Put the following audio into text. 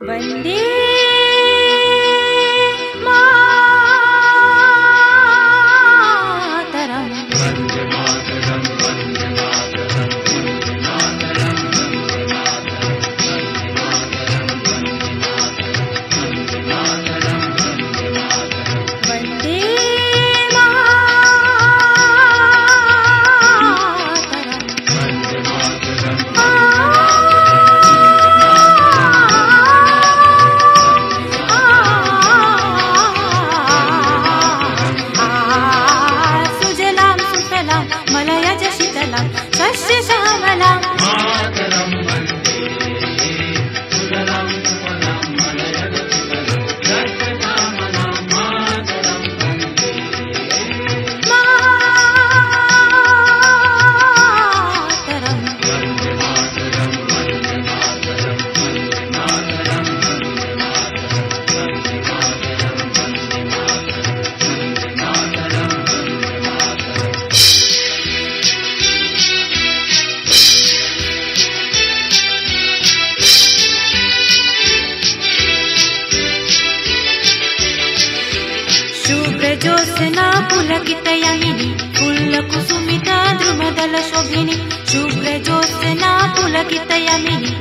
Vande शुभ्रजोत्स्ना पुलकितयामिनी फुल्लकुसुमिता द्रुमदलशोभिनी पुलकितयामिनी फुल्लकुसुमिता